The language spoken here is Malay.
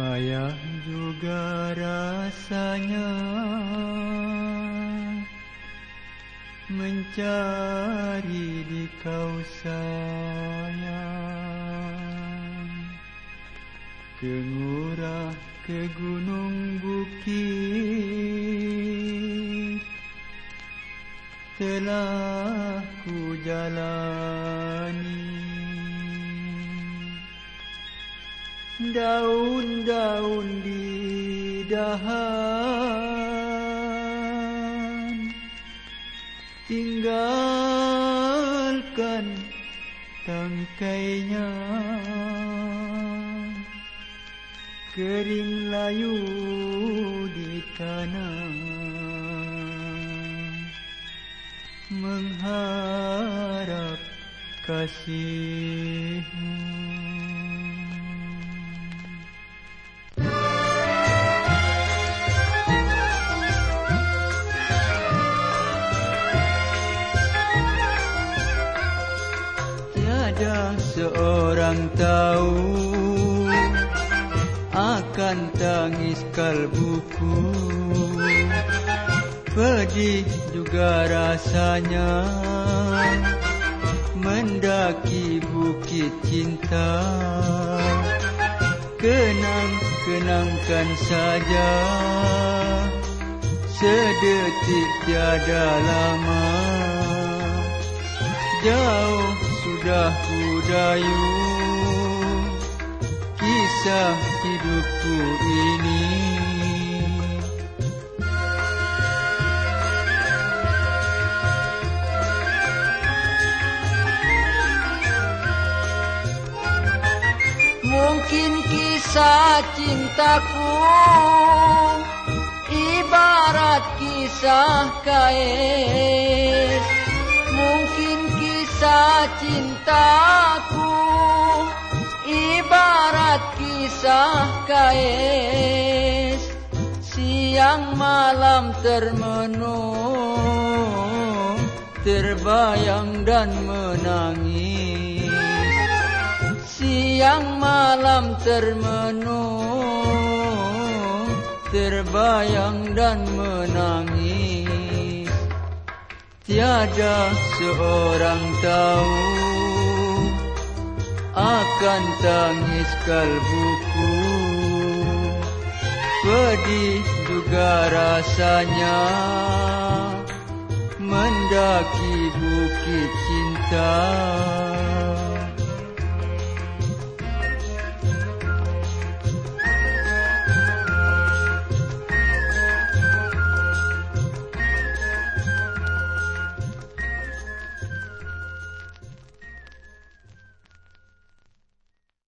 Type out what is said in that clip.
payah juga rasanya mencari di kausayan kemurah ke gunung bukit telah kujalani Daun-daun di dahan. Tinggalkan tangkainya. Kering layu di tanah Mengharap kasihmu Tiada seorang tahu akan tangis kalbuku. Pedih juga rasanya mendaki bukit cinta. Kenang-kenangkan saja sedetik tiada lama. Jauh sudah ku dayu Kisah hidupku ini. Mungkin kisah cintaku Ibarat kisah kisah cintaku Ibarat kisah kais. Siang malam termenung Terbayang dan menangis. Siang malam termenung Terbayang dan menangis Tiada seorang tahu Akan tangis kalbuku Pedih juga rasanya Mendaki bukit cinta